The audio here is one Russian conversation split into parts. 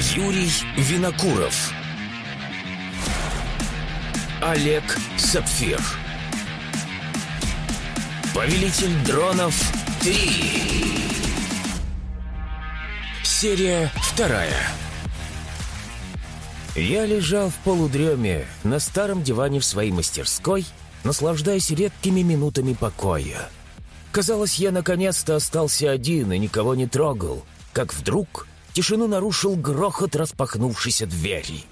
Юрий Винокуров. Олег Сапфир. Повелитель дронов 3 Серия вторая. Я лежал в полудреме на старом диване в своей мастерской, наслаждаясь редкими минутами покоя. Казалось, я наконец-то остался один и никого не трогал, как вдруг тишину нарушил грохот распахнувшейся двери.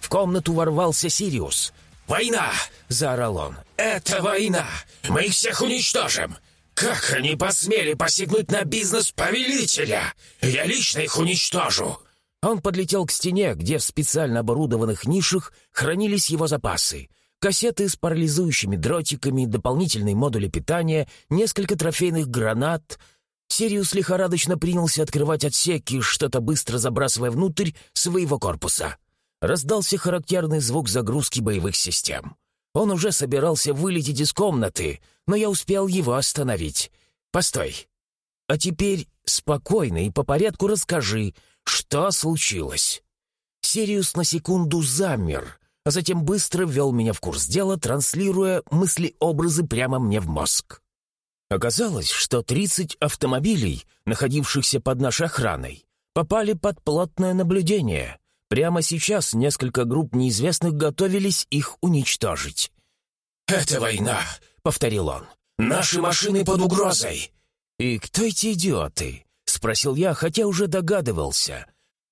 В комнату ворвался Сириус. «Война!» — заорал он. «Это война! Мы их всех уничтожим! Как они посмели посягнуть на бизнес повелителя? Я лично их уничтожу!» Он подлетел к стене, где в специально оборудованных нишах хранились его запасы. Кассеты с парализующими дротиками, дополнительные модули питания, несколько трофейных гранат. Сириус лихорадочно принялся открывать отсеки, что-то быстро забрасывая внутрь своего корпуса. Раздался характерный звук загрузки боевых систем. Он уже собирался вылететь из комнаты, но я успел его остановить. «Постой. А теперь спокойно и по порядку расскажи, что случилось?» Сириус на секунду замер, а затем быстро ввел меня в курс дела, транслируя мысли-образы прямо мне в мозг. Оказалось, что 30 автомобилей, находившихся под нашей охраной, попали под плотное наблюдение — Прямо сейчас несколько групп неизвестных готовились их уничтожить. «Это война», — повторил он. «Наши машины под угрозой». «И кто эти идиоты?» — спросил я, хотя уже догадывался.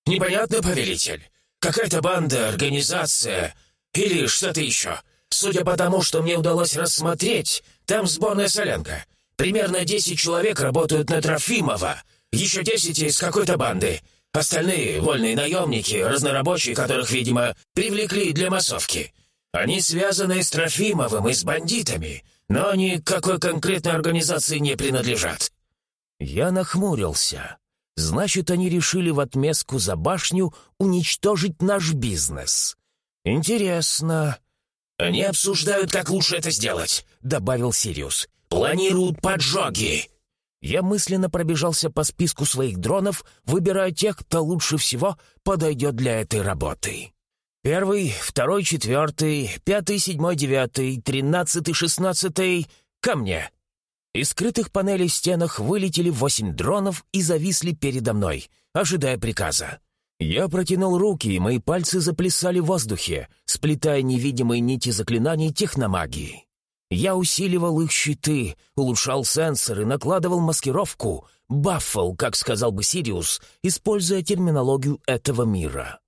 «Непонятно, повелитель. Какая-то банда, организация или что-то еще. Судя по тому, что мне удалось рассмотреть, там сборная солянка. Примерно десять человек работают на Трофимова, еще десять из какой-то банды. Остальные — вольные наемники, разнорабочие, которых, видимо, привлекли для массовки. Они связаны с Трофимовым и с бандитами, но они к какой конкретной организации не принадлежат». Я нахмурился. Значит, они решили в отместку за башню уничтожить наш бизнес. Интересно. Они обсуждают, как лучше это сделать, добавил Сириус. Планируют поджоги. Я мысленно пробежался по списку своих дронов, выбирая тех, кто лучше всего подойдет для этой работы. Первый, второй, четвертый, пятый, седьмой, девятый, тринадцатый, шестнадцатый — ко мне. Из скрытых панелей в стенах вылетели восемь дронов и зависли передо мной, ожидая приказа. Я протянул руки, и мои пальцы заплясали в воздухе, сплетая невидимые нити заклинаний техномагии. Я усиливал их щиты, улучшал сенсоры, накладывал маскировку, баффл, как сказал бы Сириус, используя терминологию этого мира.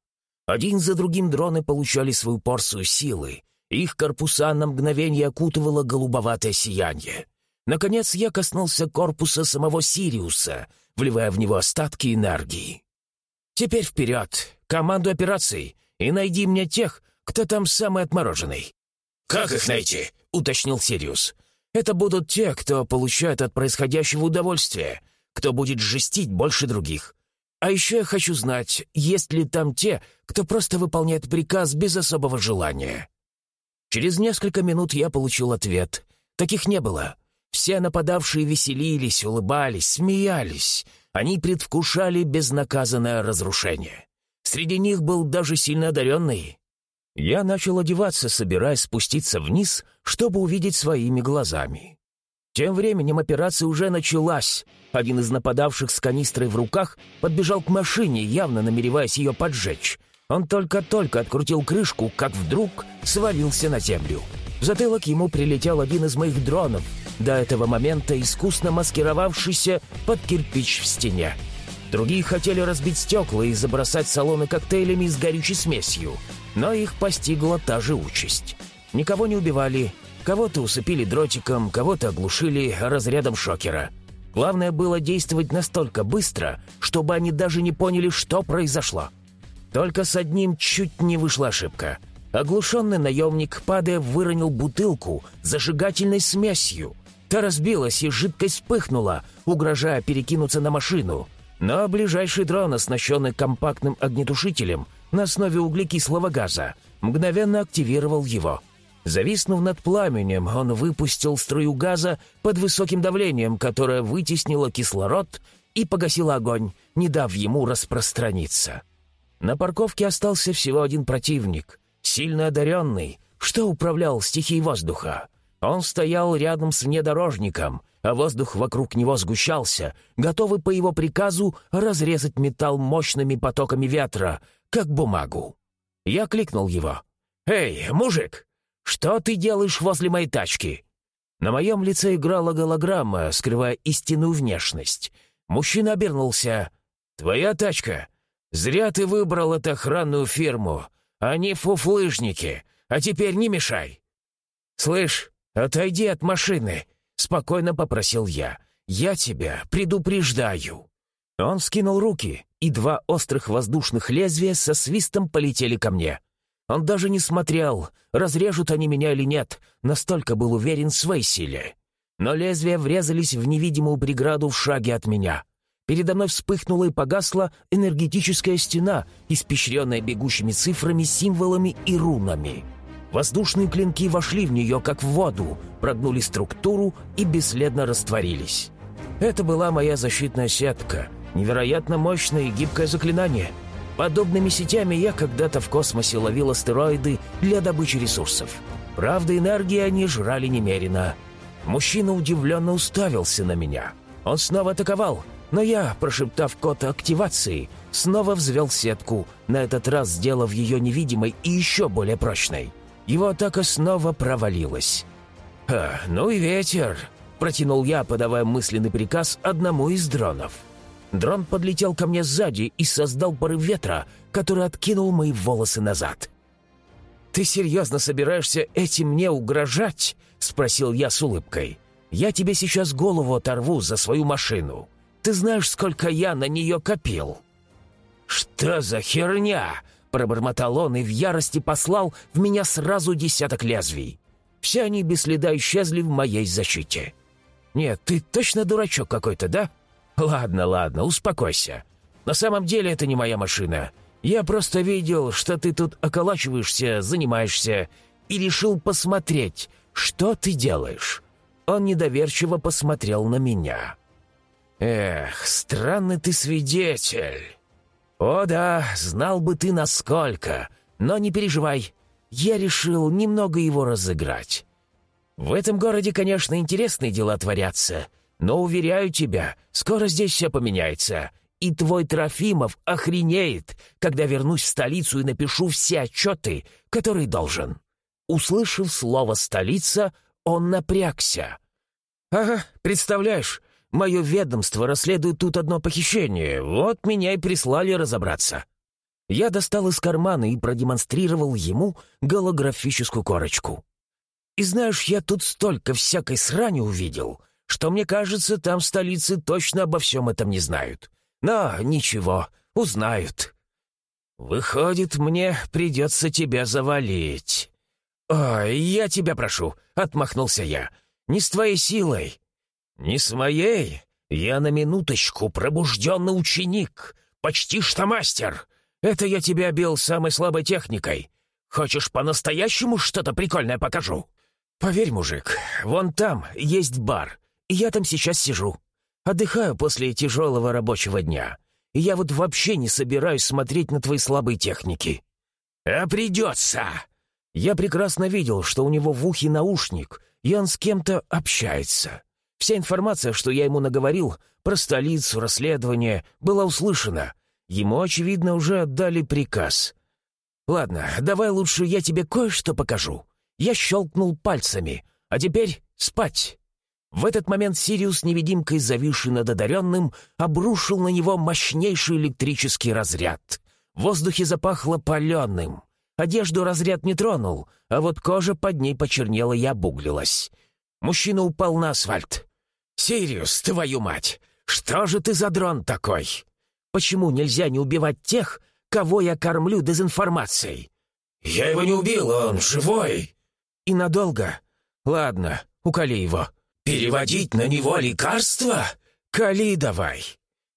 Один за другим дроны получали свою порцию силы. Их корпуса на мгновение окутывало голубоватое сияние. Наконец я коснулся корпуса самого Сириуса, вливая в него остатки энергии. «Теперь вперед! Команду операций! И найди мне тех, кто там самый отмороженный!» «Как их найти?» — уточнил Сириус. «Это будут те, кто получает от происходящего удовольствие, кто будет жестить больше других. А еще я хочу знать, есть ли там те, кто просто выполняет приказ без особого желания». Через несколько минут я получил ответ. Таких не было. Все нападавшие веселились, улыбались, смеялись. Они предвкушали безнаказанное разрушение. Среди них был даже сильно одаренный. Я начал одеваться, собираясь спуститься вниз, чтобы увидеть своими глазами. Тем временем операция уже началась. Один из нападавших с канистрой в руках подбежал к машине, явно намереваясь ее поджечь. Он только-только открутил крышку, как вдруг свалился на землю. В затылок ему прилетел один из моих дронов, до этого момента искусно маскировавшийся под кирпич в стене. Другие хотели разбить стекла и забросать салоны коктейлями с горючей смесью но их постигла та же участь. Никого не убивали, кого-то усыпили дротиком, кого-то оглушили разрядом шокера. Главное было действовать настолько быстро, чтобы они даже не поняли, что произошло. Только с одним чуть не вышла ошибка. Оглушенный наемник, падая, выронил бутылку зажигательной смесью. Та разбилась, и жидкость вспыхнула, угрожая перекинуться на машину. Но ближайший дрон, оснащенный компактным огнетушителем, на основе углекислого газа, мгновенно активировал его. Зависнув над пламенем, он выпустил струю газа под высоким давлением, которое вытеснило кислород и погасило огонь, не дав ему распространиться. На парковке остался всего один противник, сильно одаренный, что управлял стихией воздуха. Он стоял рядом с внедорожником, а воздух вокруг него сгущался, готовый по его приказу разрезать металл мощными потоками ветра, как бумагу. Я кликнул его. «Эй, мужик, что ты делаешь возле моей тачки?» На моем лице играла голограмма, скрывая истинную внешность. Мужчина обернулся. «Твоя тачка? Зря ты выбрал эту охранную фирму. Они фуфлыжники. А теперь не мешай». «Слышь, отойди от машины», — спокойно попросил я. «Я тебя предупреждаю». Он скинул руки, и два острых воздушных лезвия со свистом полетели ко мне. Он даже не смотрел, разрежут они меня или нет, настолько был уверен в своей силе. Но лезвия врезались в невидимую преграду в шаге от меня. Передо мной вспыхнула и погасла энергетическая стена, испещренная бегущими цифрами, символами и рунами. Воздушные клинки вошли в нее, как в воду, прогнули структуру и бесследно растворились. Это была моя защитная сетка, невероятно мощное и гибкое заклинание. Подобными сетями я когда-то в космосе ловил астероиды для добычи ресурсов. Правда, энергии они жрали немерено. Мужчина удивленно уставился на меня. Он снова атаковал — но я, прошептав код активации, снова взвел сетку, на этот раз сделав ее невидимой и еще более прочной. Его атака снова провалилась. «Ха, ну и ветер!» — протянул я, подавая мысленный приказ одному из дронов. Дрон подлетел ко мне сзади и создал порыв ветра, который откинул мои волосы назад. «Ты серьезно собираешься этим мне угрожать?» — спросил я с улыбкой. «Я тебе сейчас голову оторву за свою машину». Ты знаешь, сколько я на нее копил?» «Что за херня?» — пробормотал он и в ярости послал в меня сразу десяток лезвий. Все они без следа исчезли в моей защите. «Нет, ты точно дурачок какой-то, да? Ладно, ладно, успокойся. На самом деле это не моя машина. Я просто видел, что ты тут околачиваешься, занимаешься, и решил посмотреть, что ты делаешь». Он недоверчиво посмотрел на меня. «Эх, странный ты свидетель!» «О да, знал бы ты насколько, но не переживай, я решил немного его разыграть. В этом городе, конечно, интересные дела творятся, но, уверяю тебя, скоро здесь все поменяется, и твой Трофимов охренеет, когда вернусь в столицу и напишу все отчеты, которые должен». Услышав слово «столица», он напрягся. «Ага, представляешь, Мое ведомство расследует тут одно похищение. Вот меня и прислали разобраться». Я достал из кармана и продемонстрировал ему голографическую корочку. «И знаешь, я тут столько всякой срани увидел, что, мне кажется, там в столице точно обо всем этом не знают. Но ничего, узнают. Выходит, мне придется тебя завалить». «Ой, я тебя прошу», — отмахнулся я. «Не с твоей силой. «Не с моей. Я на минуточку пробужденный ученик, почти что мастер. Это я тебя бил самой слабой техникой. Хочешь по-настоящему что-то прикольное покажу?» «Поверь, мужик, вон там есть бар, я там сейчас сижу. Отдыхаю после тяжелого рабочего дня. И я вот вообще не собираюсь смотреть на твои слабые техники». «А придется!» Я прекрасно видел, что у него в ухе наушник, и он с кем-то общается. Вся информация, что я ему наговорил, про столицу, расследование, была услышана. Ему, очевидно, уже отдали приказ. «Ладно, давай лучше я тебе кое-что покажу». Я щелкнул пальцами. «А теперь спать». В этот момент Сириус, невидимкой зависший над одаренным, обрушил на него мощнейший электрический разряд. В воздухе запахло паленым. Одежду разряд не тронул, а вот кожа под ней почернела и обуглилась. Мужчина упал на асфальт. «Сириус, твою мать! Что же ты за дрон такой? Почему нельзя не убивать тех, кого я кормлю дезинформацией?» «Я его не убил, он живой!» «И надолго? Ладно, уколи его». «Переводить на него лекарства? Кали давай!»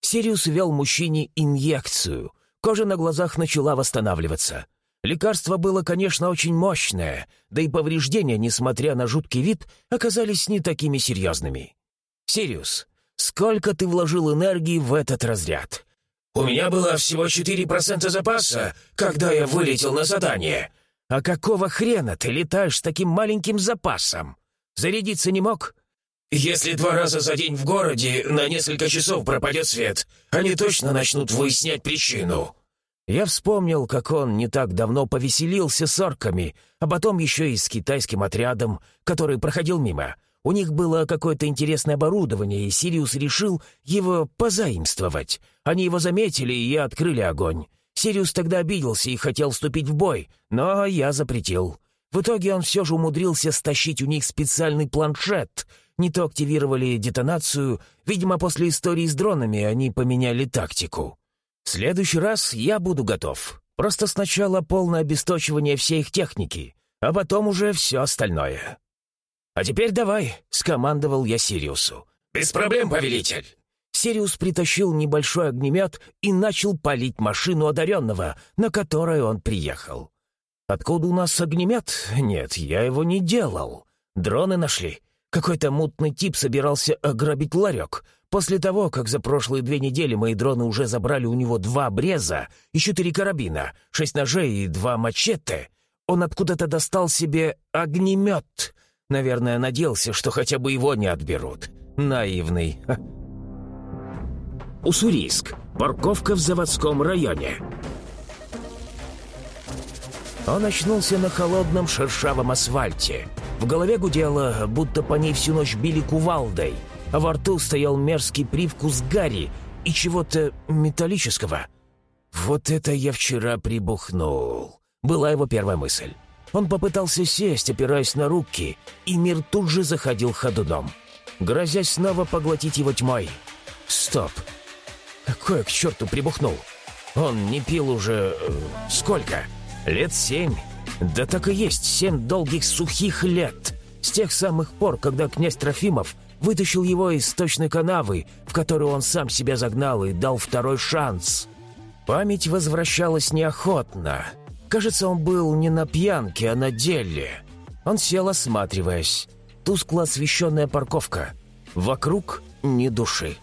Сириус вел мужчине инъекцию. Кожа на глазах начала восстанавливаться. Лекарство было, конечно, очень мощное, да и повреждения, несмотря на жуткий вид, оказались не такими серьезными. «Сириус, сколько ты вложил энергии в этот разряд? У меня было всего 4% запаса, когда я вылетел на задание. А какого хрена ты летаешь с таким маленьким запасом? Зарядиться не мог? Если два раза за день в городе на несколько часов пропадет свет, они точно начнут выяснять причину. Я вспомнил, как он не так давно повеселился с орками, а потом еще и с китайским отрядом, который проходил мимо. У них было какое-то интересное оборудование, и Сириус решил его позаимствовать. Они его заметили и открыли огонь. Сириус тогда обиделся и хотел вступить в бой, но я запретил. В итоге он все же умудрился стащить у них специальный планшет. Не то активировали детонацию, видимо, после истории с дронами они поменяли тактику. В следующий раз я буду готов. Просто сначала полное обесточивание всей их техники, а потом уже все остальное. «А теперь давай», — скомандовал я Сириусу. «Без проблем, повелитель». Сириус притащил небольшой огнемет и начал палить машину одаренного, на которой он приехал. «Откуда у нас огнемет? Нет, я его не делал. Дроны нашли. Какой-то мутный тип собирался ограбить ларек. После того, как за прошлые две недели мои дроны уже забрали у него два бреза и четыре карабина, шесть ножей и два мачете, он откуда-то достал себе огнемет. Наверное, надеялся, что хотя бы его не отберут. Наивный. Уссурийск. Парковка в заводском районе. Он очнулся на холодном шершавом асфальте. В голове гудело, будто по ней всю ночь били кувалдой — а во рту стоял мерзкий привкус гари и чего-то металлического. «Вот это я вчера прибухнул», — была его первая мысль. Он попытался сесть, опираясь на руки, и мир тут же заходил ходуном, грозясь снова поглотить его тьмой. «Стоп! Какое к черту прибухнул? Он не пил уже... Э, сколько? Лет семь? Да так и есть, семь долгих сухих лет!» С тех самых пор, когда князь Трофимов вытащил его из сточной канавы, в которую он сам себя загнал и дал второй шанс. Память возвращалась неохотно. Кажется, он был не на пьянке, а на деле. Он сел, осматриваясь. Тускло освещенная парковка. Вокруг ни души.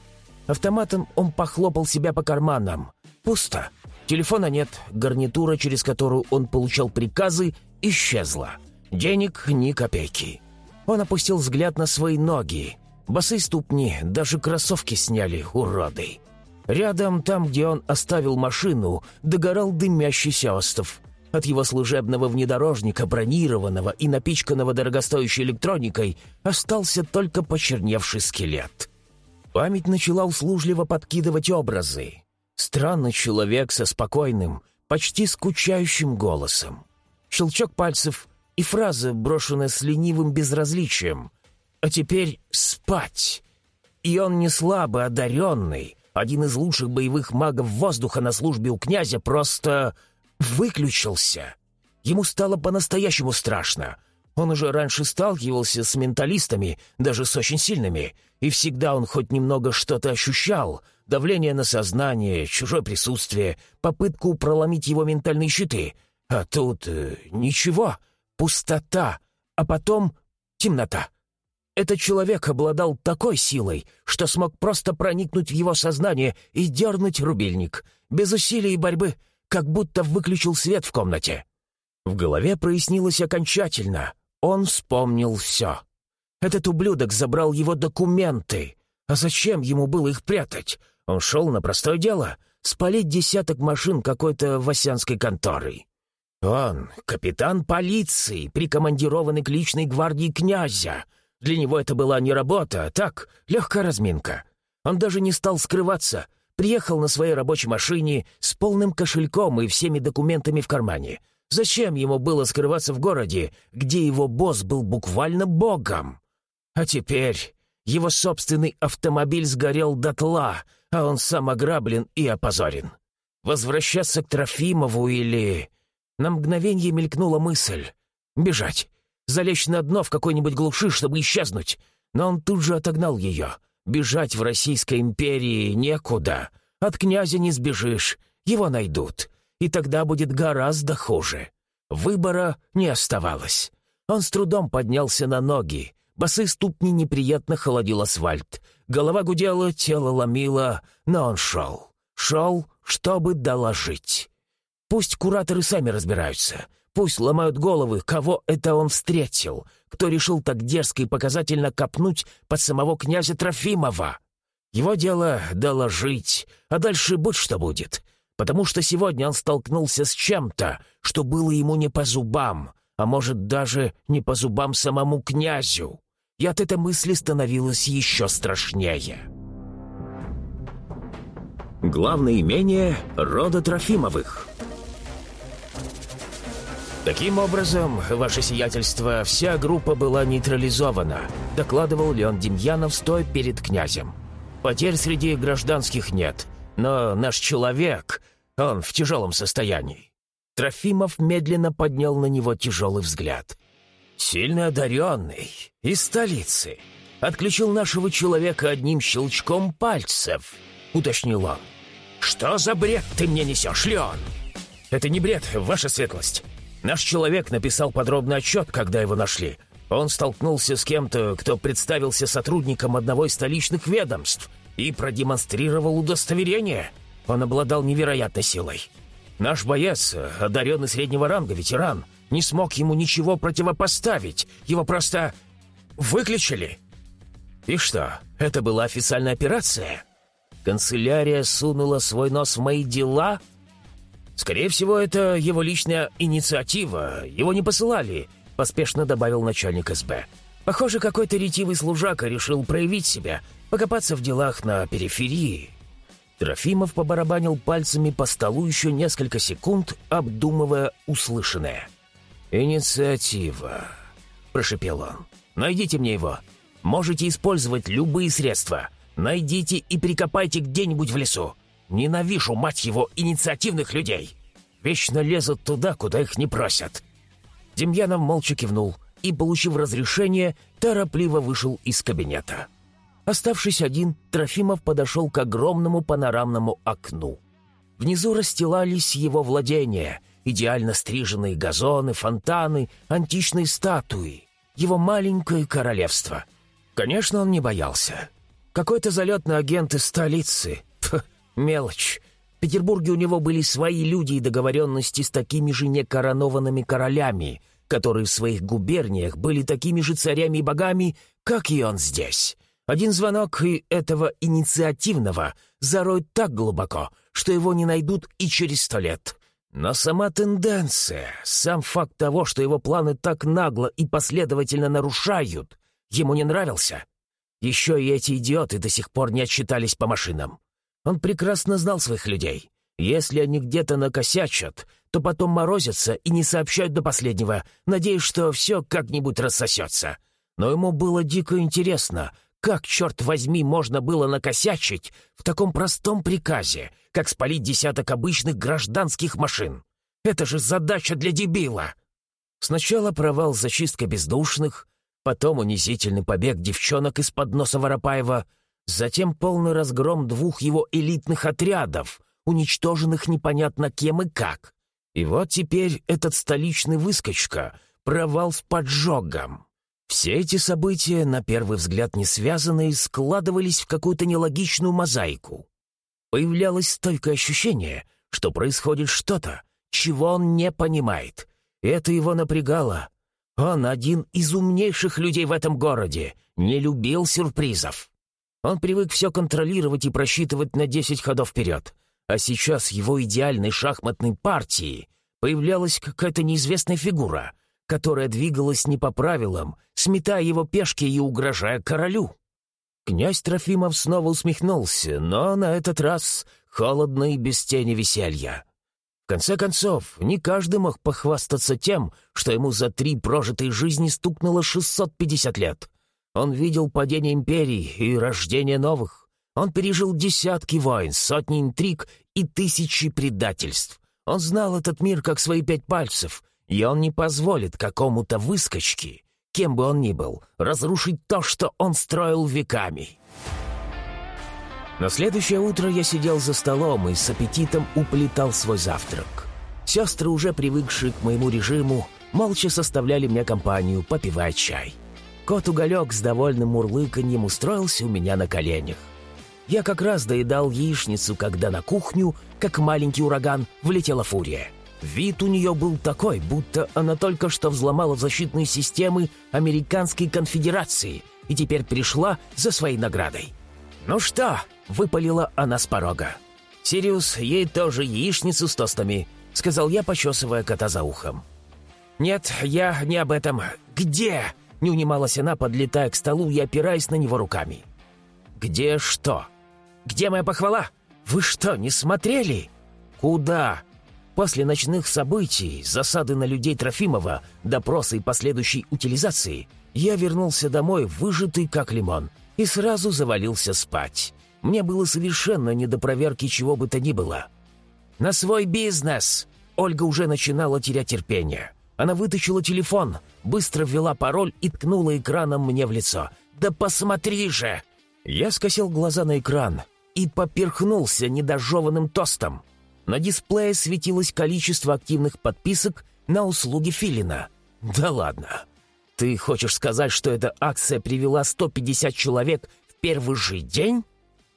Автоматом он похлопал себя по карманам. Пусто. Телефона нет, гарнитура, через которую он получал приказы, исчезла. Денег ни копейки. Он опустил взгляд на свои ноги. Босые ступни, даже кроссовки сняли, уроды. Рядом, там, где он оставил машину, догорал дымящийся остов. От его служебного внедорожника, бронированного и напичканного дорогостоящей электроникой, остался только почерневший скелет. Память начала услужливо подкидывать образы. Странный человек со спокойным, почти скучающим голосом. Щелчок пальцев и фраза, брошенная с ленивым безразличием. А теперь спать. И он не слабо одаренный, один из лучших боевых магов воздуха на службе у князя, просто выключился. Ему стало по-настоящему страшно. Он уже раньше сталкивался с менталистами, даже с очень сильными, и всегда он хоть немного что-то ощущал, давление на сознание, чужое присутствие, попытку проломить его ментальные щиты. А тут э, ничего, пустота, а потом темнота. Этот человек обладал такой силой, что смог просто проникнуть в его сознание и дернуть рубильник, без усилий и борьбы, как будто выключил свет в комнате. В голове прояснилось окончательно. Он вспомнил все. Этот ублюдок забрал его документы. А зачем ему было их прятать? Он шел на простое дело — спалить десяток машин какой-то васянской конторы. Он — капитан полиции, прикомандированный к личной гвардии князя — для него это была не работа, а так, легкая разминка. Он даже не стал скрываться, приехал на своей рабочей машине с полным кошельком и всеми документами в кармане. Зачем ему было скрываться в городе, где его босс был буквально богом? А теперь его собственный автомобиль сгорел дотла, а он сам ограблен и опозорен. Возвращаться к Трофимову или... На мгновение мелькнула мысль. Бежать залечь на дно в какой-нибудь глуши, чтобы исчезнуть. Но он тут же отогнал ее. Бежать в Российской империи некуда. От князя не сбежишь, его найдут. И тогда будет гораздо хуже. Выбора не оставалось. Он с трудом поднялся на ноги. Босые ступни неприятно холодил асфальт. Голова гудела, тело ломило, но он шел. Шел, чтобы доложить. Пусть кураторы сами разбираются. Пусть ломают головы, кого это он встретил, кто решил так дерзко и показательно копнуть под самого князя Трофимова. Его дело — доложить, а дальше будь что будет. Потому что сегодня он столкнулся с чем-то, что было ему не по зубам, а может, даже не по зубам самому князю. И от этой мысли становилось еще страшнее. Главное имение рода Трофимовых. Таким образом, ваше сиятельство, вся группа была нейтрализована, докладывал Леон Демьянов, стоя перед князем. Потерь среди гражданских нет, но наш человек, он в тяжелом состоянии. Трофимов медленно поднял на него тяжелый взгляд. «Сильно одаренный, из столицы. Отключил нашего человека одним щелчком пальцев», — уточнил он. «Что за бред ты мне несешь, Леон?» «Это не бред, ваша светлость. Наш человек написал подробный отчет, когда его нашли. Он столкнулся с кем-то, кто представился сотрудником одного из столичных ведомств и продемонстрировал удостоверение. Он обладал невероятной силой. Наш боец, одаренный среднего ранга, ветеран, не смог ему ничего противопоставить. Его просто выключили. И что, это была официальная операция? Канцелярия сунула свой нос в мои дела — «Скорее всего, это его личная инициатива. Его не посылали», — поспешно добавил начальник СБ. «Похоже, какой-то ретивый служака решил проявить себя, покопаться в делах на периферии». Трофимов побарабанил пальцами по столу еще несколько секунд, обдумывая услышанное. «Инициатива», — прошепел он. «Найдите мне его. Можете использовать любые средства. Найдите и прикопайте где-нибудь в лесу. Ненавижу, мать его, инициативных людей. Вечно лезут туда, куда их не просят». Демьянов молча кивнул и, получив разрешение, торопливо вышел из кабинета. Оставшись один, Трофимов подошел к огромному панорамному окну. Внизу расстилались его владения, идеально стриженные газоны, фонтаны, античные статуи, его маленькое королевство. Конечно, он не боялся. Какой-то залетный агент из столицы, Мелочь. В Петербурге у него были свои люди и договоренности с такими же некоронованными королями, которые в своих губерниях были такими же царями и богами, как и он здесь. Один звонок и этого инициативного зароют так глубоко, что его не найдут и через сто лет. Но сама тенденция, сам факт того, что его планы так нагло и последовательно нарушают, ему не нравился. Еще и эти идиоты до сих пор не отчитались по машинам. Он прекрасно знал своих людей. Если они где-то накосячат, то потом морозятся и не сообщают до последнего, надеясь, что все как-нибудь рассосется. Но ему было дико интересно, как, черт возьми, можно было накосячить в таком простом приказе, как спалить десяток обычных гражданских машин. Это же задача для дебила! Сначала провал с зачисткой бездушных, потом унизительный побег девчонок из-под носа Воропаева — Затем полный разгром двух его элитных отрядов, уничтоженных непонятно кем и как. И вот теперь этот столичный выскочка — провал с поджогом. Все эти события, на первый взгляд не связанные, складывались в какую-то нелогичную мозаику. Появлялось столько ощущение, что происходит что-то, чего он не понимает. Это его напрягало. Он один из умнейших людей в этом городе, не любил сюрпризов. Он привык все контролировать и просчитывать на десять ходов вперед. А сейчас его идеальной шахматной партии появлялась какая-то неизвестная фигура, которая двигалась не по правилам, сметая его пешки и угрожая королю. Князь Трофимов снова усмехнулся, но на этот раз холодно и без тени веселья. В конце концов, не каждый мог похвастаться тем, что ему за три прожитые жизни стукнуло 650 лет. Он видел падение империй и рождение новых. Он пережил десятки войн, сотни интриг и тысячи предательств. Он знал этот мир как свои пять пальцев, и он не позволит какому-то выскочке, кем бы он ни был, разрушить то, что он строил веками. На следующее утро я сидел за столом и с аппетитом уплетал свой завтрак. Сестры, уже привыкшие к моему режиму, молча составляли мне компанию, попивая чай. Кот-уголек с довольным мурлыканьем устроился у меня на коленях. Я как раз доедал яичницу, когда на кухню, как маленький ураган, влетела фурия. Вид у нее был такой, будто она только что взломала защитные системы Американской конфедерации и теперь пришла за своей наградой. «Ну что?» — выпалила она с порога. «Сириус, ей тоже яичницу с тостами», — сказал я, почесывая кота за ухом. «Нет, я не об этом. Где?» — не унималась она, подлетая к столу и опираясь на него руками. «Где что? Где моя похвала? Вы что, не смотрели?» «Куда?» После ночных событий, засады на людей Трофимова, допроса и последующей утилизации, я вернулся домой, выжатый как лимон, и сразу завалился спать. Мне было совершенно не до проверки чего бы то ни было. «На свой бизнес!» Ольга уже начинала терять терпение. Она вытащила телефон, быстро ввела пароль и ткнула экраном мне в лицо. «Да посмотри же!» Я скосил глаза на экран и поперхнулся недожеванным тостом. На дисплее светилось количество активных подписок на услуги Филина. «Да ладно. Ты хочешь сказать, что эта акция привела 150 человек в первый же день?»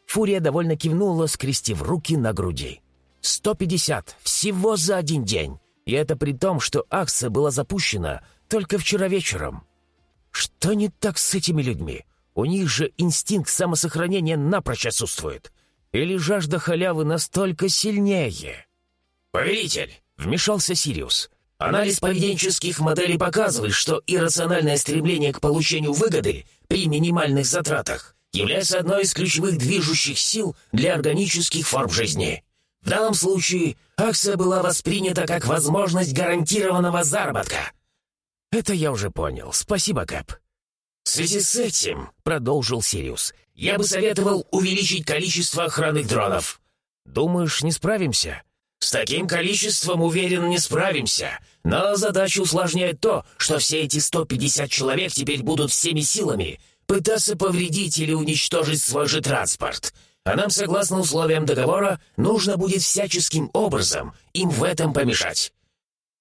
Фурия довольно кивнула, скрестив руки на груди. «150! Всего за один день! И это при том, что акция была запущена только вчера вечером. Что не так с этими людьми? У них же инстинкт самосохранения напрочь отсутствует. Или жажда халявы настолько сильнее? «Повелитель!» — вмешался Сириус. «Анализ поведенческих моделей показывает, что иррациональное стремление к получению выгоды при минимальных затратах является одной из ключевых движущих сил для органических форм жизни. В данном случае акция была воспринята как возможность гарантированного заработка». «Это я уже понял. Спасибо, Кэп». «В связи с этим», — продолжил Сириус, я бы советовал увеличить количество охранных дронов». «Думаешь, не справимся?» «С таким количеством, уверен, не справимся. Но задачу усложняет то, что все эти 150 человек теперь будут всеми силами пытаться повредить или уничтожить свой же транспорт. А нам, согласно условиям договора, нужно будет всяческим образом им в этом помешать».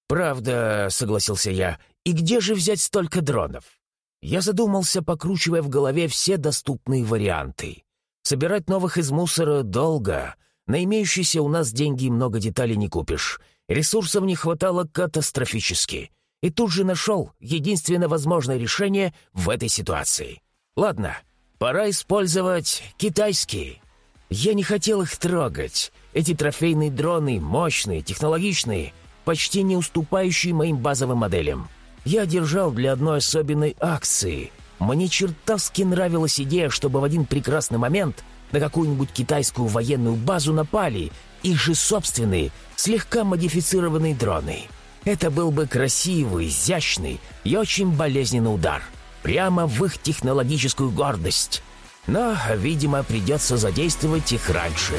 «Правда», — согласился я, — «и где же взять столько дронов?» Я задумался, покручивая в голове все доступные варианты. Собирать новых из мусора долго. На имеющиеся у нас деньги много деталей не купишь. Ресурсов не хватало катастрофически. И тут же нашел единственное возможное решение в этой ситуации. Ладно, пора использовать китайские. Я не хотел их трогать. Эти трофейные дроны мощные, технологичные, почти не уступающие моим базовым моделям я держал для одной особенной акции. Мне чертовски нравилась идея, чтобы в один прекрасный момент на какую-нибудь китайскую военную базу напали их же собственные, слегка модифицированные дроны. Это был бы красивый, изящный и очень болезненный удар. Прямо в их технологическую гордость. Но, видимо, придется задействовать их раньше.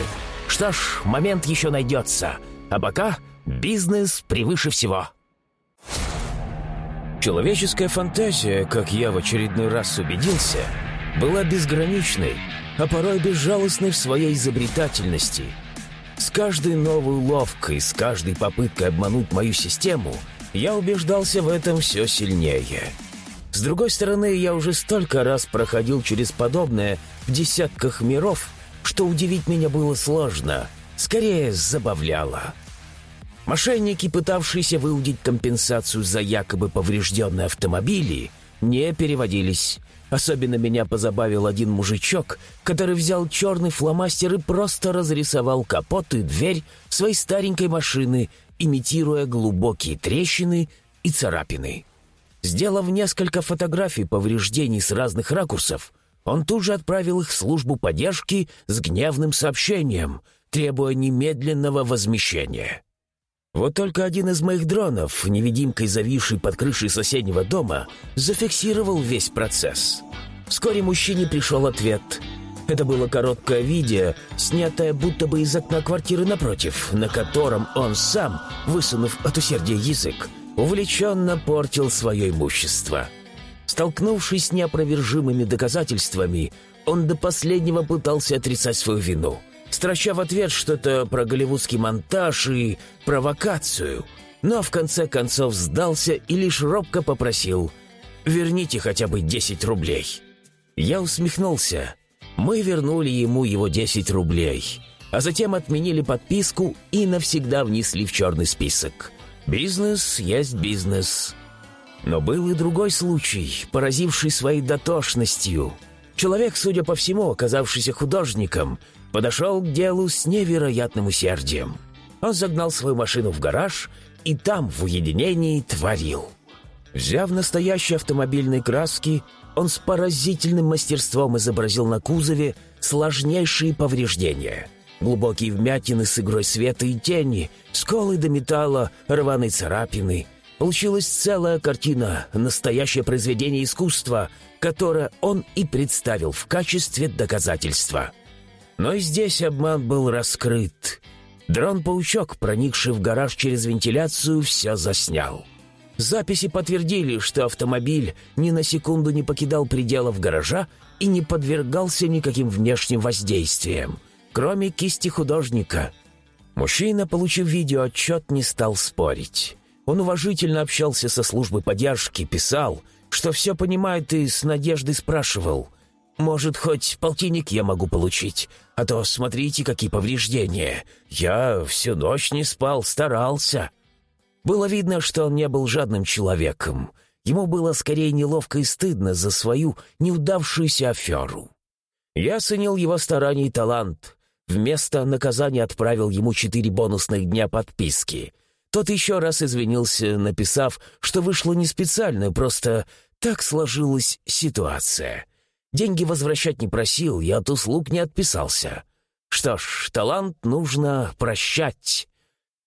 Что ж, момент еще найдется. А пока бизнес превыше всего. Человеческая фантазия, как я в очередной раз убедился, была безграничной, а порой безжалостной в своей изобретательности. С каждой новой уловкой, с каждой попыткой обмануть мою систему, я убеждался в этом все сильнее. С другой стороны, я уже столько раз проходил через подобное в десятках миров, что удивить меня было сложно, скорее забавляло. Мошенники, пытавшиеся выудить компенсацию за якобы поврежденные автомобили, не переводились. Особенно меня позабавил один мужичок, который взял черный фломастер и просто разрисовал капот и дверь своей старенькой машины, имитируя глубокие трещины и царапины. Сделав несколько фотографий повреждений с разных ракурсов, он тут же отправил их в службу поддержки с гневным сообщением, требуя немедленного возмещения. Вот только один из моих дронов, невидимкой зависший под крышей соседнего дома, зафиксировал весь процесс. Вскоре мужчине пришел ответ. Это было короткое видео, снятое будто бы из окна квартиры напротив, на котором он сам, высунув от усердия язык, увлеченно портил свое имущество. Столкнувшись с неопровержимыми доказательствами, он до последнего пытался отрицать свою вину – строча в ответ что-то про голливудский монтаж и провокацию, но в конце концов сдался и лишь робко попросил «Верните хотя бы 10 рублей». Я усмехнулся. Мы вернули ему его 10 рублей, а затем отменили подписку и навсегда внесли в черный список. Бизнес есть бизнес. Но был и другой случай, поразивший своей дотошностью. Человек, судя по всему, оказавшийся художником, подошел к делу с невероятным усердием. Он загнал свою машину в гараж и там, в уединении, творил. Взяв настоящие автомобильные краски, он с поразительным мастерством изобразил на кузове сложнейшие повреждения. Глубокие вмятины с игрой света и тени, сколы до металла, рваные царапины. Получилась целая картина, настоящее произведение искусства, которое он и представил в качестве доказательства. Но и здесь обман был раскрыт. Дрон-паучок, проникший в гараж через вентиляцию, все заснял. Записи подтвердили, что автомобиль ни на секунду не покидал пределов гаража и не подвергался никаким внешним воздействиям, кроме кисти художника. Мужчина, получив видеоотчет, не стал спорить. Он уважительно общался со службой поддержки, писал, что все понимает и с надеждой спрашивал, «Может, хоть полтинник я могу получить? А то смотрите, какие повреждения. Я всю ночь не спал, старался». Было видно, что он не был жадным человеком. Ему было скорее неловко и стыдно за свою неудавшуюся аферу. Я оценил его старания и талант. Вместо наказания отправил ему четыре бонусных дня подписки. Тот еще раз извинился, написав, что вышло не специально, просто так сложилась ситуация. Деньги возвращать не просил, я от услуг не отписался. Что ж, талант нужно прощать.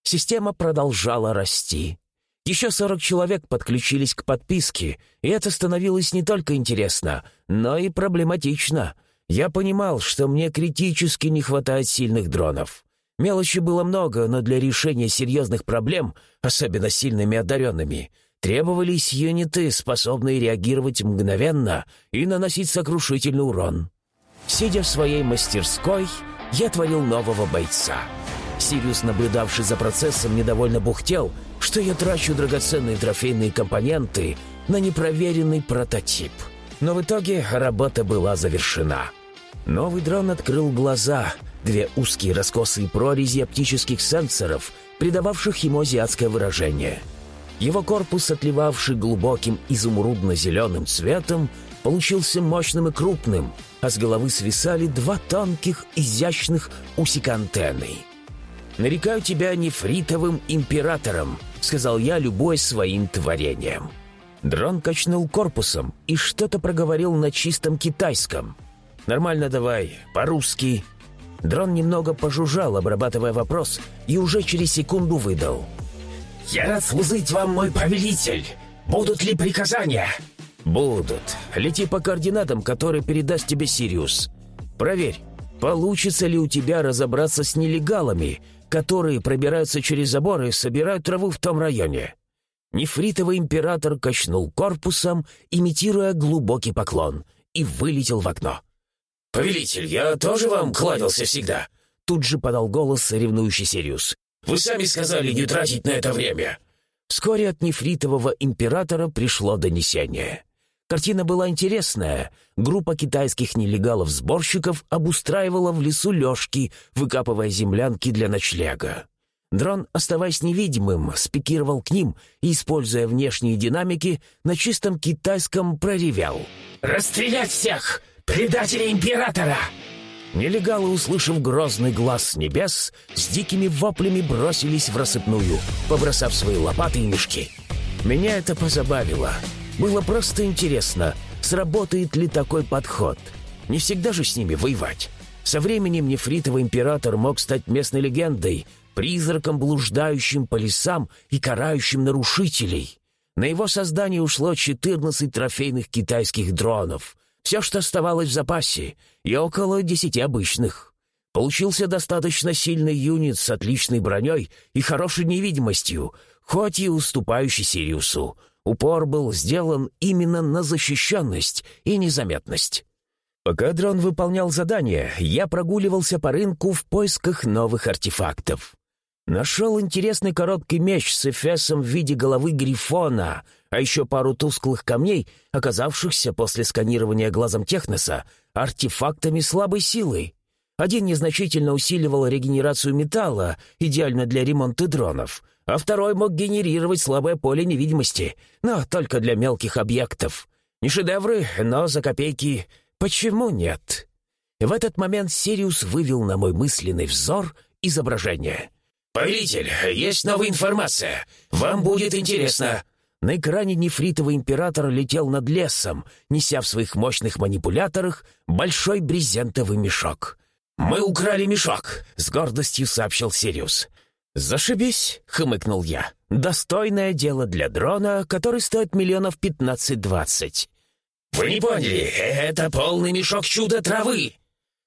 Система продолжала расти. Еще 40 человек подключились к подписке, и это становилось не только интересно, но и проблематично. Я понимал, что мне критически не хватает сильных дронов. Мелочи было много, но для решения серьезных проблем, особенно сильными одаренными, требовались юниты, способные реагировать мгновенно и наносить сокрушительный урон. Сидя в своей мастерской, я творил нового бойца — Сириус, наблюдавший за процессом, недовольно бухтел, что я трачу драгоценные трофейные компоненты на непроверенный прототип. Но в итоге работа была завершена. Новый дрон открыл глаза, две узкие раскосые прорези оптических сенсоров, придававших ему азиатское выражение. Его корпус, отливавший глубоким изумрудно-зеленым цветом, получился мощным и крупным, а с головы свисали два тонких, изящных усика антенны — «Нарекаю тебя нефритовым императором», — сказал я, любой своим творением. Дрон качнул корпусом и что-то проговорил на чистом китайском. «Нормально давай, по-русски». Дрон немного пожужжал, обрабатывая вопрос, и уже через секунду выдал. «Я рад служить вам, мой повелитель. Будут ли приказания?» «Будут. Лети по координатам, которые передаст тебе Сириус. Проверь, получится ли у тебя разобраться с нелегалами, которые пробираются через заборы и собирают траву в том районе». Нефритовый император качнул корпусом, имитируя глубокий поклон, и вылетел в окно. «Повелитель, я тоже вам кланялся всегда?» Тут же подал голос ревнующий Сириус. «Вы сами сказали не тратить на это время». Вскоре от нефритового императора пришло донесение. Картина была интересная. Группа китайских нелегалов-сборщиков обустраивала в лесу лёжки, выкапывая землянки для ночлега. Дрон, оставаясь невидимым, спикировал к ним и, используя внешние динамики, на чистом китайском проревел. «Расстрелять всех! Предателей императора!» Нелегалы, услышав грозный глаз с небес, с дикими воплями бросились в рассыпную, побросав свои лопаты и мешки. Меня это позабавило — было просто интересно, сработает ли такой подход. Не всегда же с ними воевать. Со временем нефритовый император мог стать местной легендой, призраком, блуждающим по лесам и карающим нарушителей. На его создание ушло 14 трофейных китайских дронов, все, что оставалось в запасе, и около 10 обычных. Получился достаточно сильный юнит с отличной броней и хорошей невидимостью, хоть и уступающий Сириусу — Упор был сделан именно на защищенность и незаметность. Пока дрон выполнял задание, я прогуливался по рынку в поисках новых артефактов. Нашел интересный короткий меч с эфесом в виде головы грифона, а еще пару тусклых камней, оказавшихся после сканирования глазом Техноса артефактами слабой силы. Один незначительно усиливал регенерацию металла, идеально для ремонта дронов, а второй мог генерировать слабое поле невидимости, но только для мелких объектов. Не шедевры, но за копейки. Почему нет? В этот момент Сириус вывел на мой мысленный взор изображение. «Повелитель, есть новая информация. Вам будет интересно». На экране нефритовый император летел над лесом, неся в своих мощных манипуляторах большой брезентовый мешок. «Мы украли мешок», — с гордостью сообщил Сириус. «Зашибись», — хмыкнул я. «Достойное дело для дрона, который стоит миллионов пятнадцать-двадцать». «Вы не поняли, это полный мешок чуда травы!»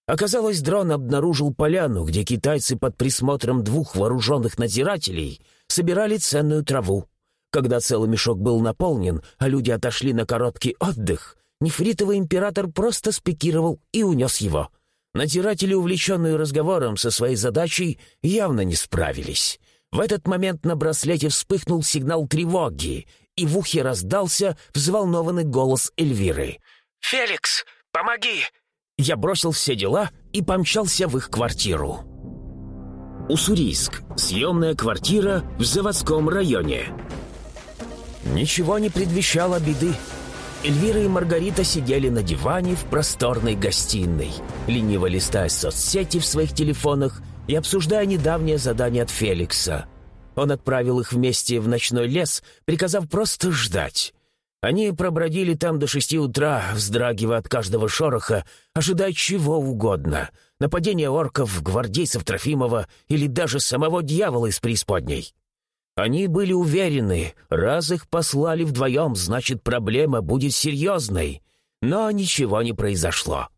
Оказалось, дрон обнаружил поляну, где китайцы под присмотром двух вооруженных надзирателей собирали ценную траву. Когда целый мешок был наполнен, а люди отошли на короткий отдых, нефритовый император просто спикировал и унес его. Надзиратели, увлеченные разговором со своей задачей, явно не справились. В этот момент на браслете вспыхнул сигнал тревоги, и в ухе раздался взволнованный голос Эльвиры. «Феликс, помоги! Я бросил все дела и помчался в их квартиру. Уссурийск. Съемная квартира в заводском районе. Ничего не предвещало беды. Эльвира и Маргарита сидели на диване в просторной гостиной, лениво листая соцсети в своих телефонах и обсуждая недавнее задание от Феликса. Он отправил их вместе в ночной лес, приказав просто ждать. Они пробродили там до шести утра, вздрагивая от каждого шороха, ожидая чего угодно. Нападения орков, гвардейцев Трофимова или даже самого дьявола из преисподней. Они были уверены, раз их послали вдвоем, значит, проблема будет серьезной. Но ничего не произошло.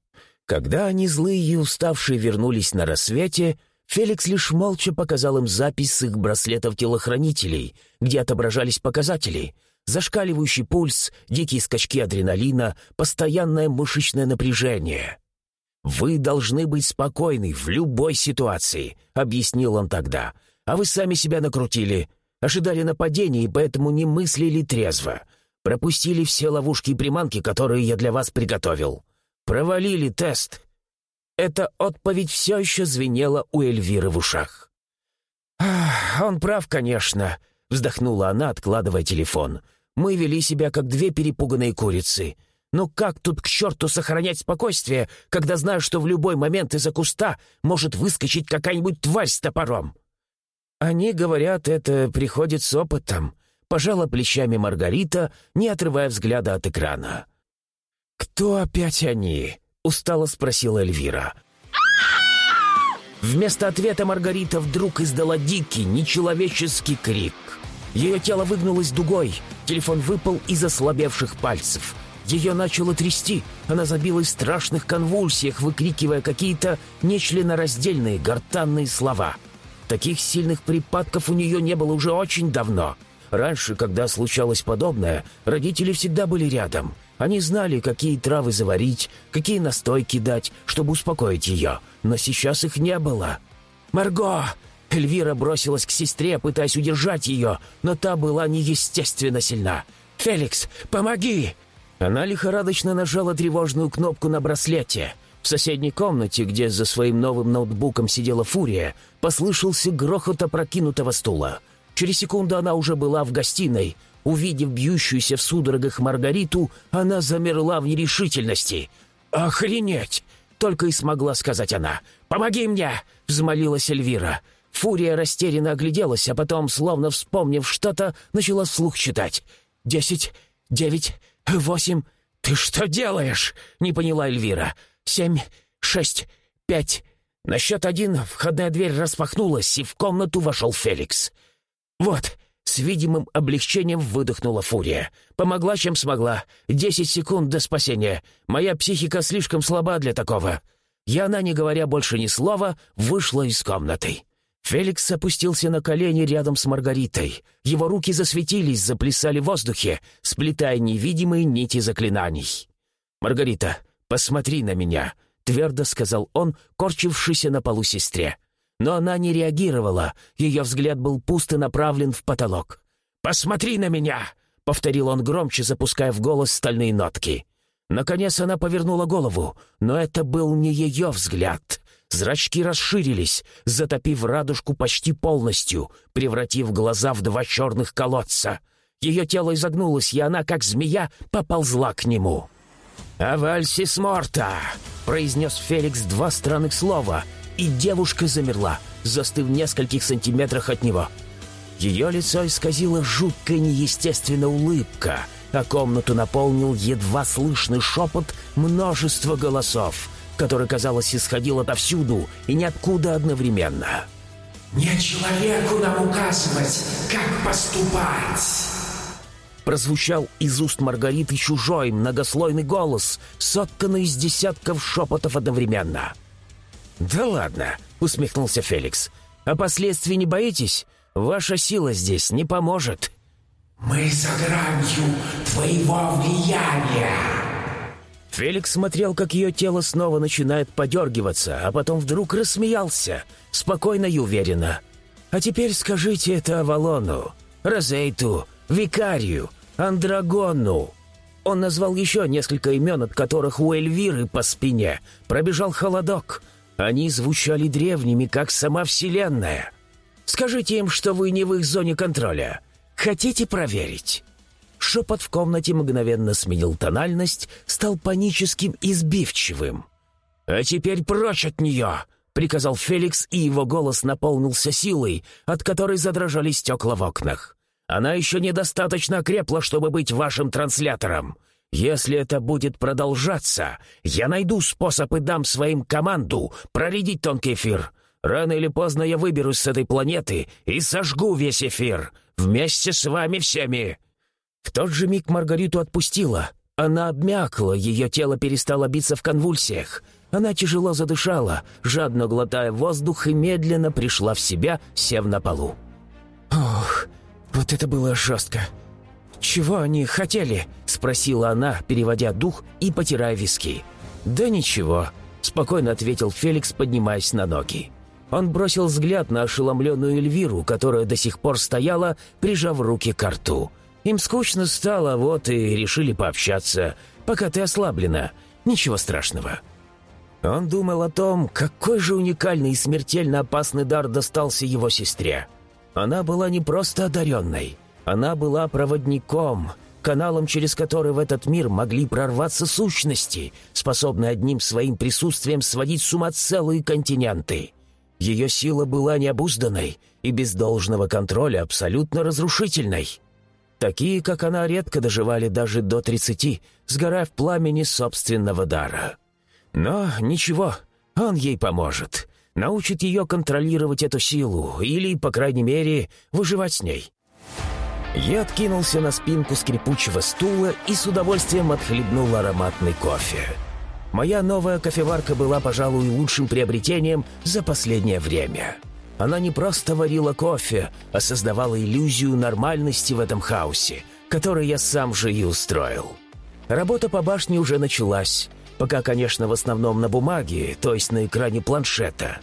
Когда они злые и уставшие вернулись на рассвете, Феликс лишь молча показал им запись с их браслетов телохранителей, где отображались показатели — Зашкаливающий пульс, дикие скачки адреналина, постоянное мышечное напряжение. «Вы должны быть спокойны в любой ситуации», — объяснил он тогда. «А вы сами себя накрутили, ожидали нападения и поэтому не мыслили трезво. Пропустили все ловушки и приманки, которые я для вас приготовил. Провалили тест». Эта отповедь все еще звенела у Эльвиры в ушах. «Он прав, конечно», — вздохнула она, откладывая телефон. Мы вели себя, как две перепуганные курицы. Но как тут к черту сохранять спокойствие, когда знаю, что в любой момент из-за куста может выскочить какая-нибудь тварь с топором? Они говорят, это приходит с опытом. Пожала плечами Маргарита, не отрывая взгляда от экрана. «Кто опять они?» — устало спросила Эльвира. Вместо ответа Маргарита вдруг издала дикий, нечеловеческий крик — ее тело выгнулось дугой, телефон выпал из ослабевших пальцев. Ее начало трясти, она забилась в страшных конвульсиях, выкрикивая какие-то нечленораздельные гортанные слова. Таких сильных припадков у нее не было уже очень давно. Раньше, когда случалось подобное, родители всегда были рядом. Они знали, какие травы заварить, какие настойки дать, чтобы успокоить ее. Но сейчас их не было. «Марго!» Эльвира бросилась к сестре, пытаясь удержать ее, но та была неестественно сильна. «Феликс, помоги!» Она лихорадочно нажала тревожную кнопку на браслете. В соседней комнате, где за своим новым ноутбуком сидела Фурия, послышался грохот опрокинутого стула. Через секунду она уже была в гостиной. Увидев бьющуюся в судорогах Маргариту, она замерла в нерешительности. «Охренеть!» — только и смогла сказать она. «Помоги мне!» — взмолилась Эльвира. Фурия растерянно огляделась, а потом, словно вспомнив что-то, начала вслух читать. «Десять, девять, восемь...» «Ты что делаешь?» — не поняла Эльвира. «Семь, шесть, пять...» На счет один входная дверь распахнулась, и в комнату вошел Феликс. «Вот», — с видимым облегчением выдохнула Фурия. «Помогла, чем смогла. Десять секунд до спасения. Моя психика слишком слаба для такого». И она, не говоря больше ни слова, вышла из комнаты. Феликс опустился на колени рядом с Маргаритой. Его руки засветились, заплясали в воздухе, сплетая невидимые нити заклинаний. «Маргарита, посмотри на меня», — твердо сказал он, корчившийся на полу сестре. но она не реагировала, ее взгляд был пуст и направлен в потолок. «Посмотри на меня!» — повторил он громче, запуская в голос стальные нотки. Наконец она повернула голову, но это был не ее взгляд. Зрачки расширились, затопив радужку почти полностью, превратив глаза в два черных колодца. Ее тело изогнулось, и она, как змея, поползла к нему. «Авальсис морта!» — произнес Феликс два странных слова, и девушка замерла, застыв в нескольких сантиметрах от него. Ее лицо исказило жуткая неестественная улыбка, а комнату наполнил едва слышный шепот множества голосов, который, казалось, исходил отовсюду и ниоткуда одновременно. «Не человеку нам указывать, как поступать!» Прозвучал из уст Маргариты чужой многослойный голос, сотканный из десятков шепотов одновременно. «Да ладно», — усмехнулся Феликс. «А последствий не боитесь? Ваша сила здесь не поможет». «Мы за гранью твоего влияния!» Феликс смотрел, как ее тело снова начинает подергиваться, а потом вдруг рассмеялся, спокойно и уверенно. «А теперь скажите это Авалону, Розейту, Викарию, Андрагону». Он назвал еще несколько имен, от которых у Эльвиры по спине пробежал холодок. Они звучали древними, как сама Вселенная. «Скажите им, что вы не в их зоне контроля. Хотите проверить?» Шепот в комнате мгновенно сменил тональность, стал паническим и сбивчивым. «А теперь прочь от нее!» — приказал Феликс, и его голос наполнился силой, от которой задрожали стекла в окнах. «Она еще недостаточно окрепла, чтобы быть вашим транслятором. Если это будет продолжаться, я найду способ и дам своим команду проредить тонкий эфир. Рано или поздно я выберусь с этой планеты и сожгу весь эфир, вместе с вами всеми». В тот же миг Маргариту отпустила. Она обмякла, ее тело перестало биться в конвульсиях. Она тяжело задышала, жадно глотая воздух и медленно пришла в себя, сев на полу. «Ох, вот это было жестко!» «Чего они хотели?» — спросила она, переводя дух и потирая виски. «Да ничего», — спокойно ответил Феликс, поднимаясь на ноги. Он бросил взгляд на ошеломленную Эльвиру, которая до сих пор стояла, прижав руки к рту. Им скучно стало, вот и решили пообщаться, пока ты ослаблена. Ничего страшного». Он думал о том, какой же уникальный и смертельно опасный дар достался его сестре. Она была не просто одаренной, она была проводником, каналом, через который в этот мир могли прорваться сущности, способные одним своим присутствием сводить с ума целые континенты. Ее сила была необузданной и без должного контроля абсолютно разрушительной. Такие, как она, редко доживали даже до тридцати, сгорая в пламени собственного дара. Но ничего, он ей поможет. Научит ее контролировать эту силу или, по крайней мере, выживать с ней. Я откинулся на спинку скрипучего стула и с удовольствием отхлебнул ароматный кофе. Моя новая кофеварка была, пожалуй, лучшим приобретением за последнее время. Она не просто варила кофе, а создавала иллюзию нормальности в этом хаосе, который я сам же и устроил. Работа по башне уже началась, пока, конечно, в основном на бумаге, то есть на экране планшета.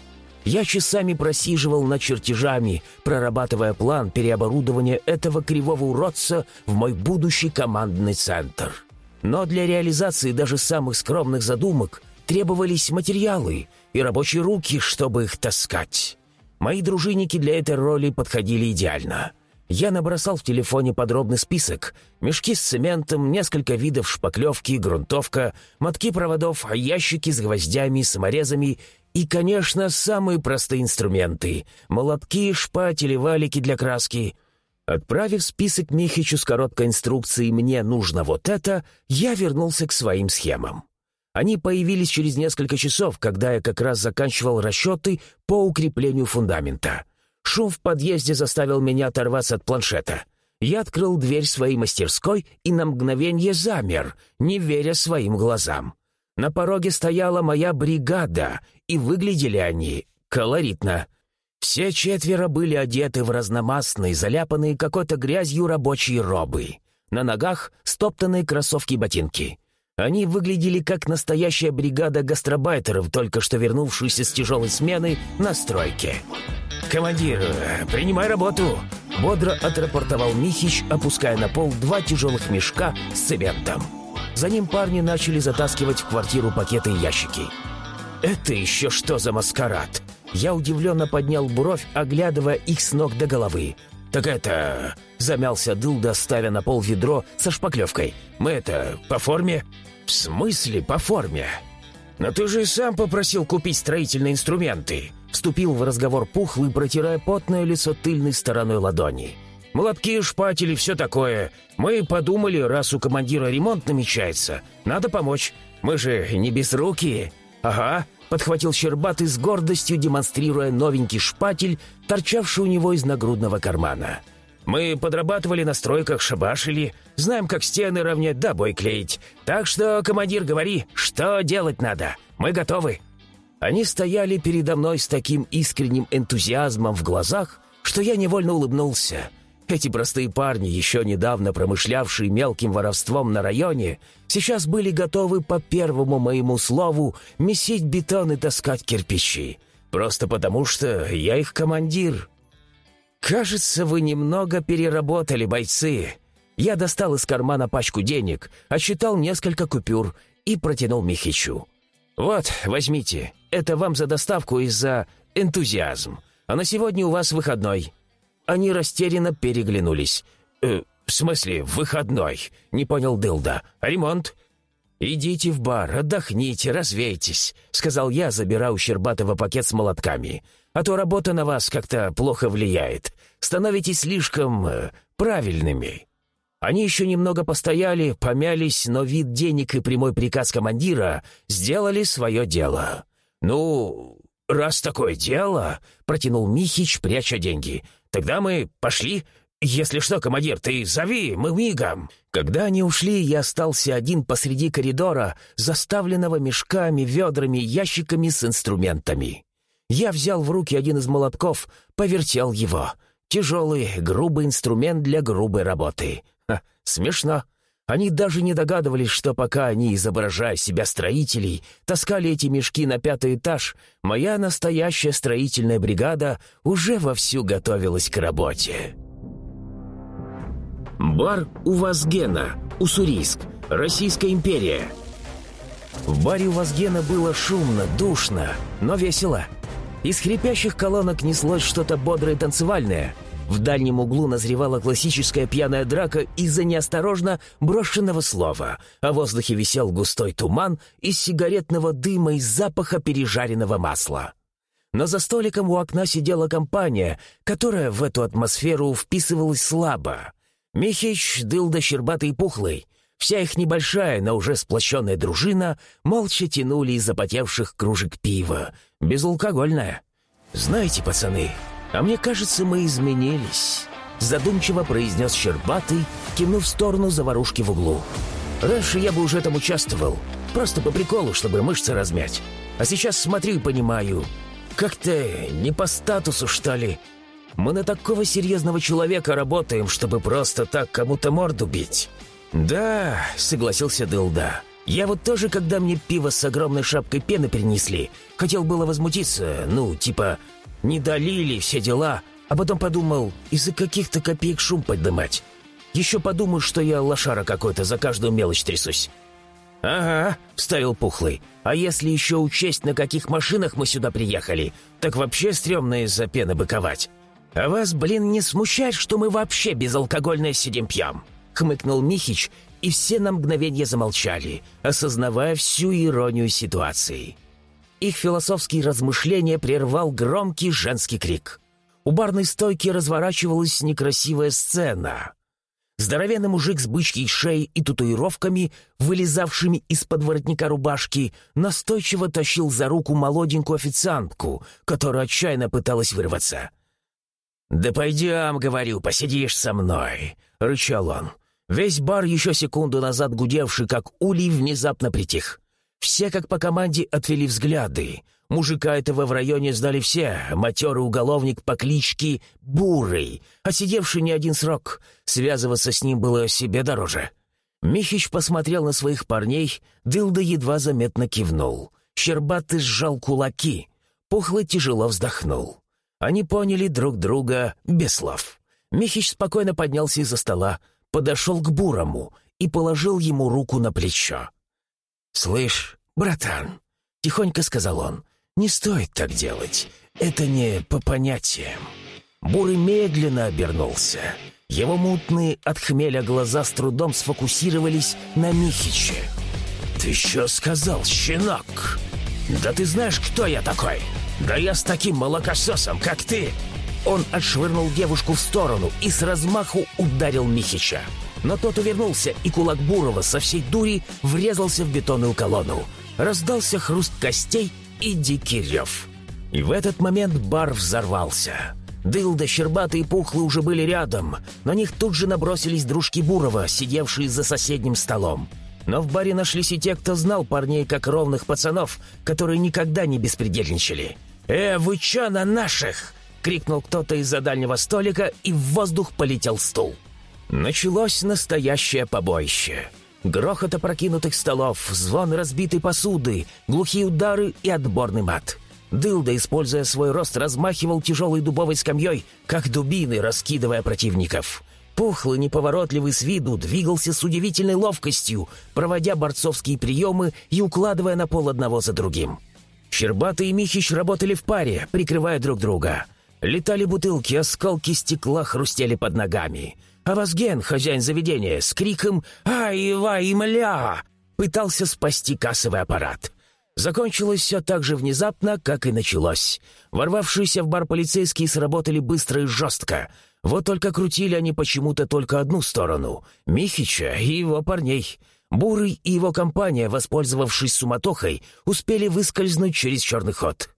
Я часами просиживал над чертежами, прорабатывая план переоборудования этого кривого уродца в мой будущий командный центр. Но для реализации даже самых скромных задумок требовались материалы и рабочие руки, чтобы их таскать. Мои дружинники для этой роли подходили идеально. Я набросал в телефоне подробный список. Мешки с цементом, несколько видов шпаклевки, грунтовка, мотки проводов, ящики с гвоздями, саморезами и, конечно, самые простые инструменты — молотки, шпатели, валики для краски. Отправив список Михичу с короткой инструкцией «мне нужно вот это», я вернулся к своим схемам. Они появились через несколько часов, когда я как раз заканчивал расчеты по укреплению фундамента. Шум в подъезде заставил меня оторваться от планшета. Я открыл дверь своей мастерской и на мгновение замер, не веря своим глазам. На пороге стояла моя бригада, и выглядели они колоритно. Все четверо были одеты в разномастные, заляпанные какой-то грязью рабочие робы. На ногах стоптанные кроссовки-ботинки. Они выглядели как настоящая бригада гастробайтеров, только что вернувшуюся с тяжелой смены на стройке. «Командир, принимай работу!» Бодро отрапортовал Михич, опуская на пол два тяжелых мешка с цементом. За ним парни начали затаскивать в квартиру пакеты и ящики. «Это еще что за маскарад?» Я удивленно поднял бровь, оглядывая их с ног до головы. «Так это...» — замялся Дылда, ставя на пол ведро со шпаклевкой. «Мы это... по форме?» «В смысле по форме?» «Но ты же сам попросил купить строительные инструменты!» Вступил в разговор Пухлый, протирая потное лицо тыльной стороной ладони. «Молотки, шпатели, все такое. Мы подумали, раз у командира ремонт намечается, надо помочь. Мы же не без руки. «Ага», — подхватил Щербатый с гордостью, демонстрируя новенький шпатель, торчавший у него из нагрудного кармана. «Мы подрабатывали на стройках, шабашили, знаем, как стены равнять да бой клеить. Так что, командир, говори, что делать надо? Мы готовы». Они стояли передо мной с таким искренним энтузиазмом в глазах, что я невольно улыбнулся. Эти простые парни, еще недавно промышлявшие мелким воровством на районе, сейчас были готовы по первому моему слову месить бетон и таскать кирпичи. Просто потому, что я их командир. «Кажется, вы немного переработали, бойцы». Я достал из кармана пачку денег, отсчитал несколько купюр и протянул Михичу. «Вот, возьмите. Это вам за доставку и за энтузиазм. А на сегодня у вас выходной. Они растерянно переглянулись. «Э, «В смысле, выходной?» — не понял Дылда. «Ремонт?» «Идите в бар, отдохните, развейтесь», — сказал я, забирая у Щербатова пакет с молотками. «А то работа на вас как-то плохо влияет. Становитесь слишком... Э, правильными». Они еще немного постояли, помялись, но вид денег и прямой приказ командира сделали свое дело. «Ну, раз такое дело», — протянул Михич, пряча деньги, Тогда мы пошли. Если что, командир, ты зови, мы мигом». Когда они ушли, я остался один посреди коридора, заставленного мешками, ведрами, ящиками с инструментами. Я взял в руки один из молотков, повертел его. Тяжелый, грубый инструмент для грубой работы. Ха, смешно. Они даже не догадывались, что пока они, изображая себя строителей, таскали эти мешки на пятый этаж, моя настоящая строительная бригада уже вовсю готовилась к работе. Бар у Вазгена, Уссурийск, Российская империя. В баре у Вазгена было шумно, душно, но весело. Из хрипящих колонок неслось что-то бодрое танцевальное — в дальнем углу назревала классическая пьяная драка из-за неосторожно брошенного слова, а в воздухе висел густой туман из сигаретного дыма и запаха пережаренного масла. Но за столиком у окна сидела компания, которая в эту атмосферу вписывалась слабо. Михич, Дылда, Щербатый и Пухлый — Вся их небольшая, но уже сплощенная дружина молча тянули из запотевших кружек пива. Безалкогольное. «Знаете, пацаны, «А мне кажется, мы изменились», — задумчиво произнес Щербатый, кивнув в сторону заварушки в углу. «Раньше я бы уже там участвовал, просто по приколу, чтобы мышцы размять. А сейчас смотрю и понимаю, как-то не по статусу, что ли. Мы на такого серьезного человека работаем, чтобы просто так кому-то морду бить». «Да», — согласился Дылда. «Я вот тоже, когда мне пиво с огромной шапкой пены принесли, хотел было возмутиться, ну, типа, не долили, все дела. А потом подумал, из-за каких-то копеек шум поднимать. Еще подумаю, что я лошара какой-то, за каждую мелочь трясусь. «Ага», — вставил Пухлый. «А если еще учесть, на каких машинах мы сюда приехали, так вообще стрёмно из-за пены быковать. А вас, блин, не смущает, что мы вообще безалкогольное сидим пьем?» — хмыкнул Михич, и все на мгновение замолчали, осознавая всю иронию ситуации. Их философские размышления прервал громкий женский крик. У барной стойки разворачивалась некрасивая сцена. Здоровенный мужик с бычьей шеей и татуировками, вылезавшими из-под воротника рубашки, настойчиво тащил за руку молоденькую официантку, которая отчаянно пыталась вырваться. «Да пойдем, — говорю, — посидишь со мной», — рычал он. Весь бар, еще секунду назад гудевший, как улей, внезапно притих. Все, как по команде, отвели взгляды. Мужика этого в районе знали все, матерый уголовник по кличке Бурый, отсидевший не один срок. Связываться с ним было себе дороже. Михич посмотрел на своих парней, Дылда едва заметно кивнул. Щербатый сжал кулаки. Пухлый тяжело вздохнул. Они поняли друг друга без слов. Михич спокойно поднялся из-за стола, подошел к Бурому и положил ему руку на плечо. «Слышь, братан», — тихонько сказал он, — «не стоит так делать. Это не по понятиям». Бурый медленно обернулся. Его мутные от хмеля глаза с трудом сфокусировались на Михиче. «Ты что сказал, щенок? Да ты знаешь, кто я такой? Да я с таким молокососом, как ты!» Он отшвырнул девушку в сторону и с размаху ударил Михича. Но тот увернулся, и кулак Бурова со всей дури врезался в бетонную колонну. Раздался хруст костей и дикий рев. И в этот момент бар взорвался. Дылда, Щербатый и Пухлый уже были рядом. На них тут же набросились дружки Бурова, сидевшие за соседним столом. Но в баре нашлись и те, кто знал парней как ровных пацанов, которые никогда не беспредельничали. «Э, вы чё на наших?» — крикнул кто-то из-за дальнего столика, и в воздух полетел стул. Началось настоящее побоище. Грохот опрокинутых столов, звон разбитой посуды, глухие удары и отборный мат — Дылда, используя свой рост, размахивал тяжелой дубовой скамьей, как дубины, раскидывая противников. Пухлый, неповоротливый с виду, двигался с удивительной ловкостью, проводя борцовские приемы и укладывая на пол одного за другим. Щербатый и Михич работали в паре, прикрывая друг друга. Летали бутылки, осколки стекла хрустели под ногами. А Вазген, хозяин заведения, с криком «Ай, вай, мля!» пытался спасти кассовый аппарат. Закончилось все так же внезапно, как и началось. Ворвавшиеся в бар полицейские сработали быстро и жестко. Вот только крутили они почему-то только одну сторону — Михича и его парней. Бурый и его компания, воспользовавшись суматохой, успели выскользнуть через черный ход.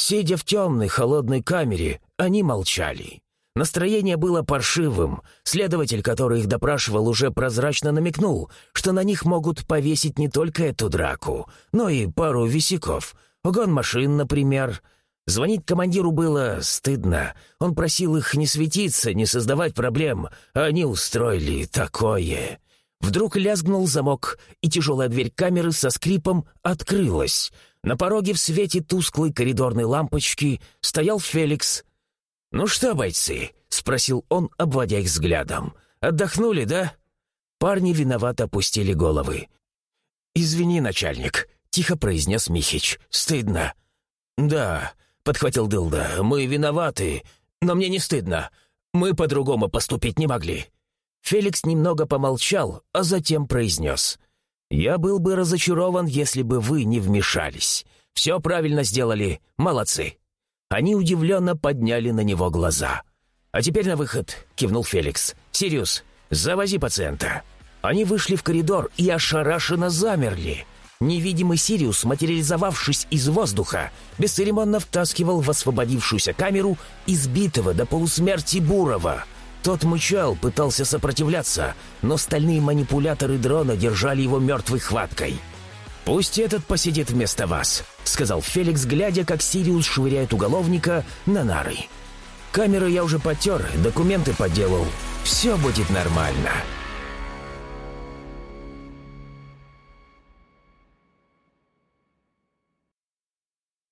Сидя в темной, холодной камере, они молчали. Настроение было паршивым. Следователь, который их допрашивал, уже прозрачно намекнул, что на них могут повесить не только эту драку, но и пару висяков. Угон машин, например. Звонить командиру было стыдно. Он просил их не светиться, не создавать проблем. Они устроили такое. Вдруг лязгнул замок, и тяжелая дверь камеры со скрипом открылась. На пороге в свете тусклой коридорной лампочки стоял Феликс «Ну что, бойцы?» — спросил он, обводя их взглядом. «Отдохнули, да?» Парни виновато опустили головы. «Извини, начальник», — тихо произнес Михич. «Стыдно». «Да», — подхватил Дылда, — «мы виноваты, но мне не стыдно. Мы по-другому поступить не могли». Феликс немного помолчал, а затем произнес. «Я был бы разочарован, если бы вы не вмешались. Все правильно сделали. Молодцы». Они удивленно подняли на него глаза. «А теперь на выход», — кивнул Феликс. «Сириус, завози пациента». Они вышли в коридор и ошарашенно замерли. Невидимый Сириус, материализовавшись из воздуха, бесцеремонно втаскивал в освободившуюся камеру избитого до полусмерти Бурова. Тот мычал, пытался сопротивляться, но стальные манипуляторы дрона держали его мертвой хваткой. «Пусть этот посидит вместо вас», — сказал Феликс, глядя, как Сириус швыряет уголовника на нары. «Камеры я уже потер, документы поделал. Все будет нормально».